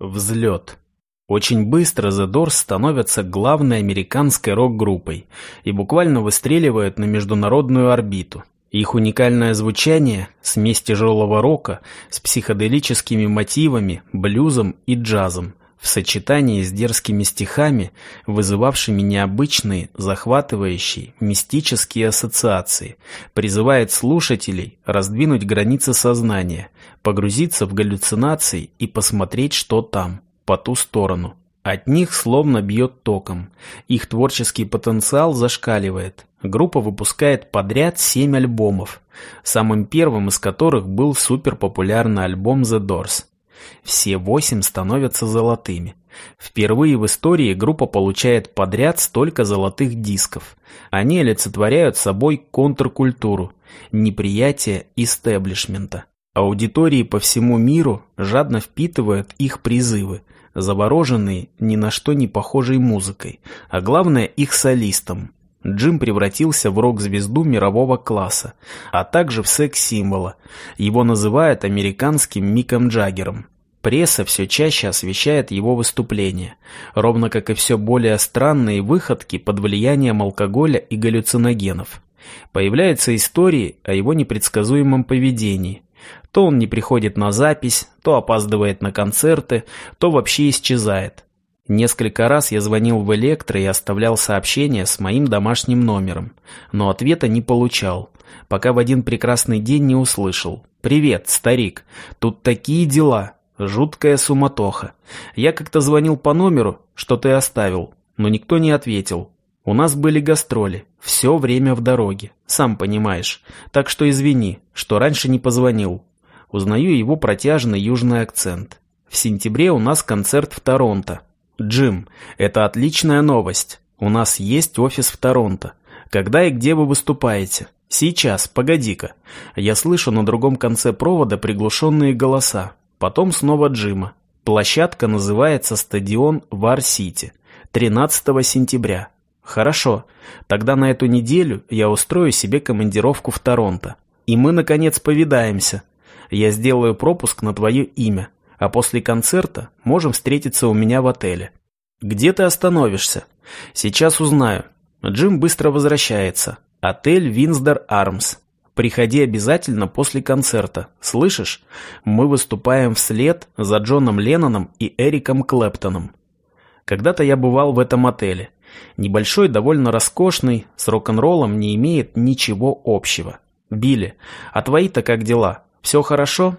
Взлет. Очень быстро The Doors становятся главной американской рок-группой и буквально выстреливают на международную орбиту. Их уникальное звучание – смесь тяжелого рока с психоделическими мотивами, блюзом и джазом, в сочетании с дерзкими стихами, вызывавшими необычные, захватывающие, мистические ассоциации, призывает слушателей раздвинуть границы сознания, погрузиться в галлюцинации и посмотреть, что там, по ту сторону. От них словно бьет током. Их творческий потенциал зашкаливает. Группа выпускает подряд семь альбомов, самым первым из которых был суперпопулярный альбом The Doors. Все восемь становятся золотыми. Впервые в истории группа получает подряд столько золотых дисков. Они олицетворяют собой контркультуру, неприятие истеблишмента. Аудитории по всему миру жадно впитывают их призывы, завороженные ни на что не похожей музыкой, а главное их солистом. Джим превратился в рок-звезду мирового класса, а также в секс-символа. Его называют американским Миком Джаггером. Пресса все чаще освещает его выступления, ровно как и все более странные выходки под влиянием алкоголя и галлюциногенов. Появляются истории о его непредсказуемом поведении. То он не приходит на запись, то опаздывает на концерты, то вообще исчезает. Несколько раз я звонил в Электро и оставлял сообщение с моим домашним номером, но ответа не получал, пока в один прекрасный день не услышал. «Привет, старик, тут такие дела!» Жуткая суматоха. Я как-то звонил по номеру, что ты оставил, но никто не ответил. У нас были гастроли, все время в дороге, сам понимаешь. Так что извини, что раньше не позвонил. Узнаю его протяжный южный акцент. В сентябре у нас концерт в Торонто. Джим, это отличная новость. У нас есть офис в Торонто. Когда и где вы выступаете? Сейчас, погоди-ка. Я слышу на другом конце провода приглушенные голоса. Потом снова Джима. Площадка называется стадион Вар-Сити. 13 сентября. Хорошо, тогда на эту неделю я устрою себе командировку в Торонто. И мы, наконец, повидаемся. Я сделаю пропуск на твое имя, а после концерта можем встретиться у меня в отеле. Где ты остановишься? Сейчас узнаю. Джим быстро возвращается. Отель Винсдор Армс. Приходи обязательно после концерта, слышишь? Мы выступаем вслед за Джоном Ленноном и Эриком Клэптоном. Когда-то я бывал в этом отеле. Небольшой, довольно роскошный, с рок-н-роллом не имеет ничего общего. Билли, а твои-то как дела? Все хорошо?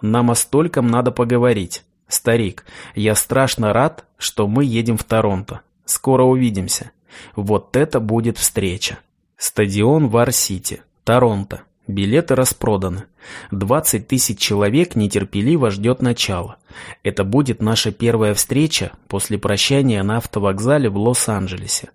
Нам о стольком надо поговорить. Старик, я страшно рад, что мы едем в Торонто. Скоро увидимся. Вот это будет встреча. Стадион Вар-Сити. Торонто. Билеты распроданы. 20 тысяч человек нетерпеливо ждет начала. Это будет наша первая встреча после прощания на автовокзале в Лос-Анджелесе.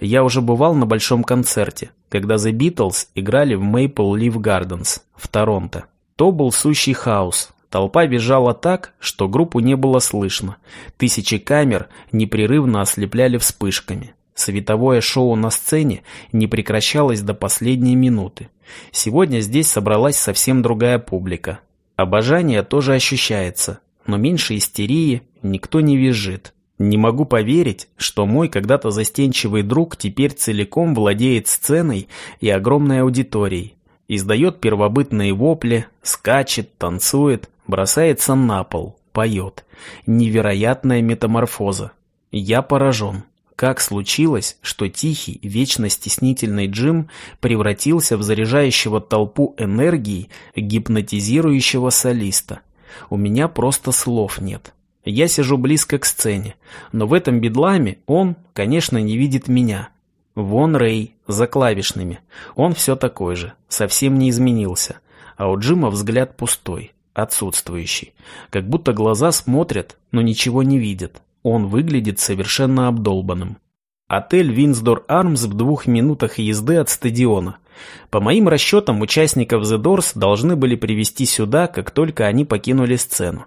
Я уже бывал на большом концерте, когда The Beatles играли в Maple Leaf Gardens в Торонто. То был сущий хаос. Толпа бежала так, что группу не было слышно. Тысячи камер непрерывно ослепляли вспышками. Световое шоу на сцене не прекращалось до последней минуты. Сегодня здесь собралась совсем другая публика. Обожание тоже ощущается, но меньше истерии, никто не визжит. Не могу поверить, что мой когда-то застенчивый друг теперь целиком владеет сценой и огромной аудиторией. Издает первобытные вопли, скачет, танцует, бросается на пол, поет. Невероятная метаморфоза. Я поражен. Как случилось, что тихий, вечно стеснительный Джим превратился в заряжающего толпу энергии гипнотизирующего солиста? У меня просто слов нет. Я сижу близко к сцене, но в этом бедламе он, конечно, не видит меня. Вон Рэй, за клавишными. Он все такой же, совсем не изменился. А у Джима взгляд пустой, отсутствующий. Как будто глаза смотрят, но ничего не видят. Он выглядит совершенно обдолбанным. Отель Винсдор Армс в двух минутах езды от стадиона. По моим расчетам, участников The Doors должны были привести сюда, как только они покинули сцену.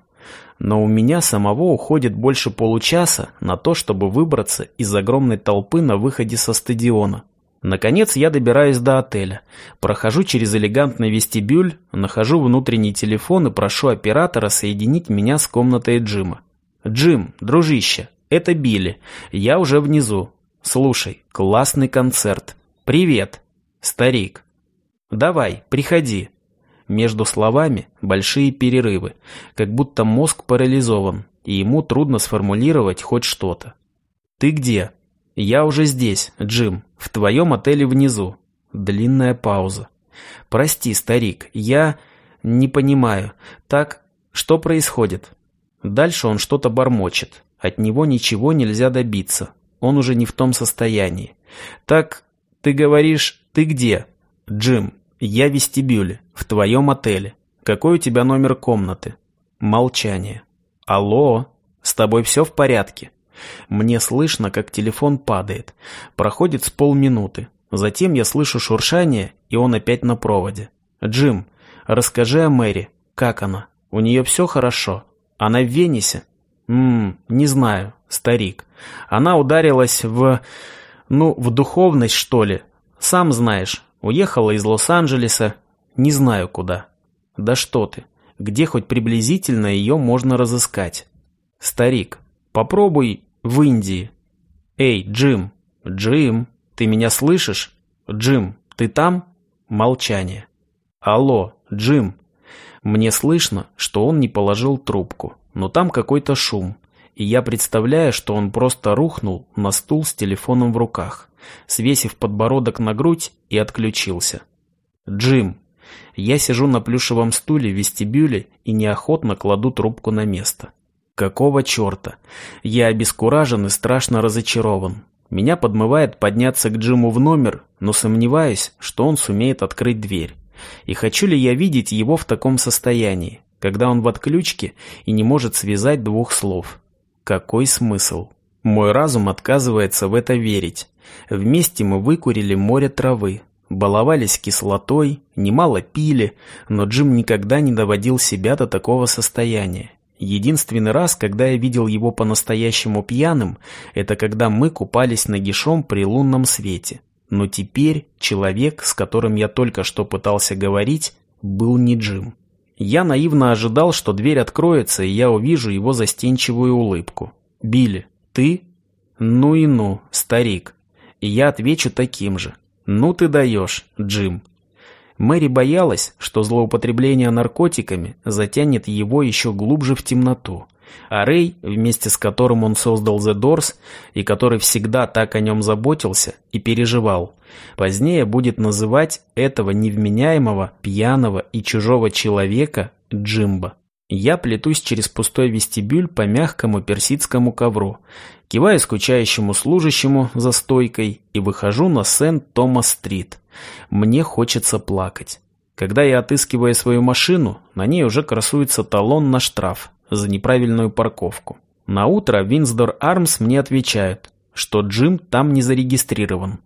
Но у меня самого уходит больше получаса на то, чтобы выбраться из огромной толпы на выходе со стадиона. Наконец я добираюсь до отеля, прохожу через элегантный вестибюль, нахожу внутренний телефон и прошу оператора соединить меня с комнатой Джима. Джим, дружище, это Билли. Я уже внизу. Слушай, классный концерт. Привет, старик. Давай, приходи. Между словами большие перерывы, как будто мозг парализован, и ему трудно сформулировать хоть что-то. «Ты где?» «Я уже здесь, Джим, в твоем отеле внизу». Длинная пауза. «Прости, старик, я не понимаю. Так, что происходит?» Дальше он что-то бормочет. От него ничего нельзя добиться. Он уже не в том состоянии. «Так, ты говоришь, ты где?» «Джим, я в вестибюле, в твоем отеле. Какой у тебя номер комнаты?» Молчание. «Алло, с тобой все в порядке?» Мне слышно, как телефон падает. Проходит с полминуты. Затем я слышу шуршание, и он опять на проводе. «Джим, расскажи о Мэри. Как она? У нее все хорошо? Она в Венесе?» «Ммм, не знаю, старик. Она ударилась в... ну, в духовность, что ли. Сам знаешь, уехала из Лос-Анджелеса, не знаю куда. Да что ты, где хоть приблизительно ее можно разыскать? Старик, попробуй в Индии. Эй, Джим, Джим, ты меня слышишь? Джим, ты там? Молчание. Алло, Джим. Мне слышно, что он не положил трубку, но там какой-то шум, и я представляю, что он просто рухнул на стул с телефоном в руках, свесив подбородок на грудь и отключился. Джим. Я сижу на плюшевом стуле в вестибюле и неохотно кладу трубку на место. Какого черта? Я обескуражен и страшно разочарован. Меня подмывает подняться к Джиму в номер, но сомневаюсь, что он сумеет открыть дверь. И хочу ли я видеть его в таком состоянии, когда он в отключке и не может связать двух слов? Какой смысл? Мой разум отказывается в это верить. Вместе мы выкурили море травы, баловались кислотой, немало пили, но Джим никогда не доводил себя до такого состояния. Единственный раз, когда я видел его по-настоящему пьяным, это когда мы купались нагишом при лунном свете. Но теперь человек, с которым я только что пытался говорить, был не Джим. Я наивно ожидал, что дверь откроется, и я увижу его застенчивую улыбку. «Билли, ты?» «Ну и ну, старик». И я отвечу таким же. «Ну ты даешь, Джим». Мэри боялась, что злоупотребление наркотиками затянет его еще глубже в темноту. А Рэй, вместе с которым он создал The Doors, и который всегда так о нем заботился и переживал, позднее будет называть этого невменяемого, пьяного и чужого человека Джимбо. Я плетусь через пустой вестибюль по мягкому персидскому ковру, киваю скучающему служащему за стойкой и выхожу на Сент-Томас-стрит. Мне хочется плакать. Когда я отыскиваю свою машину, на ней уже красуется талон на штраф за неправильную парковку. На утро Винсдор Армс мне отвечают, что Джим там не зарегистрирован.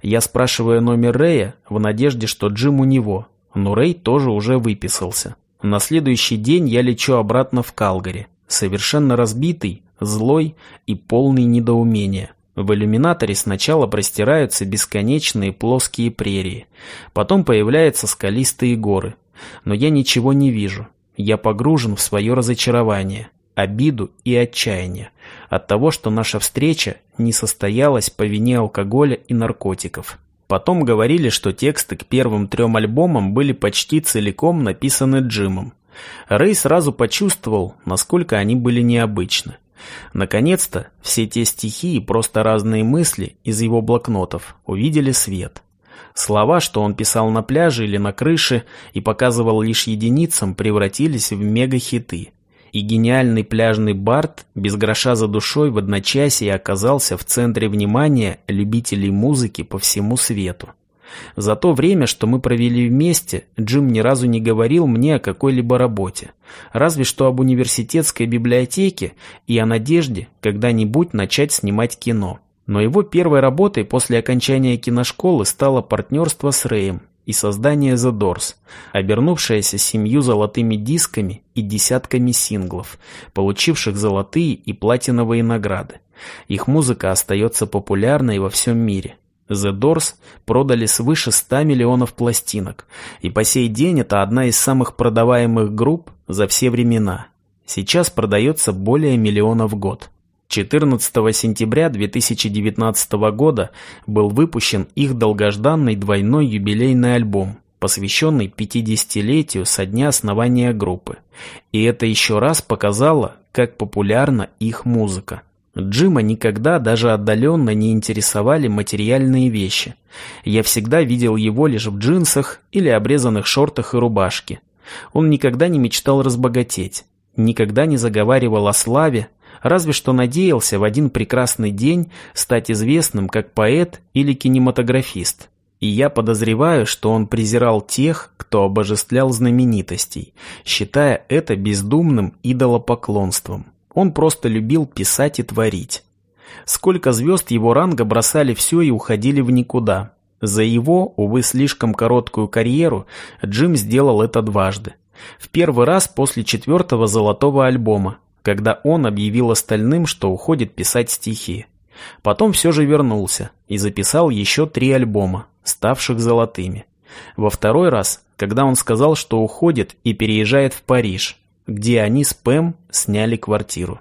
Я спрашиваю номер Рэя в надежде, что Джим у него, но Рэй тоже уже выписался. На следующий день я лечу обратно в Калгари, совершенно разбитый, злой и полный недоумения. В иллюминаторе сначала простираются бесконечные плоские прерии, потом появляются скалистые горы. Но я ничего не вижу. Я погружен в свое разочарование, обиду и отчаяние от того, что наша встреча не состоялась по вине алкоголя и наркотиков. Потом говорили, что тексты к первым трем альбомам были почти целиком написаны Джимом. Рэй сразу почувствовал, насколько они были необычны. Наконец-то все те стихи и просто разные мысли из его блокнотов увидели свет. Слова, что он писал на пляже или на крыше и показывал лишь единицам, превратились в мегахиты. И гениальный пляжный Барт без гроша за душой в одночасье оказался в центре внимания любителей музыки по всему свету. За то время, что мы провели вместе, Джим ни разу не говорил мне о какой-либо работе. Разве что об университетской библиотеке и о надежде когда-нибудь начать снимать кино. Но его первой работой после окончания киношколы стало партнерство с Рэем и создание The Doors, обернувшееся семью золотыми дисками и десятками синглов, получивших золотые и платиновые награды. Их музыка остается популярной во всем мире. The Doors продали свыше 100 миллионов пластинок, и по сей день это одна из самых продаваемых групп за все времена. сейчас продается более миллиона в год. 14 сентября 2019 года был выпущен их долгожданный двойной юбилейный альбом, посвященный 50-летию со дня основания группы. И это еще раз показало, как популярна их музыка. Джима никогда даже отдаленно не интересовали материальные вещи. Я всегда видел его лишь в джинсах или обрезанных шортах и рубашке. Он никогда не мечтал разбогатеть, никогда не заговаривал о славе, разве что надеялся в один прекрасный день стать известным как поэт или кинематографист. И я подозреваю, что он презирал тех, кто обожествлял знаменитостей, считая это бездумным идолопоклонством. Он просто любил писать и творить. Сколько звезд его ранга бросали все и уходили в никуда. За его, увы, слишком короткую карьеру Джим сделал это дважды. В первый раз после четвертого золотого альбома, когда он объявил остальным, что уходит писать стихи. Потом все же вернулся и записал еще три альбома, ставших золотыми. Во второй раз, когда он сказал, что уходит и переезжает в Париж, где они с Пэм сняли квартиру.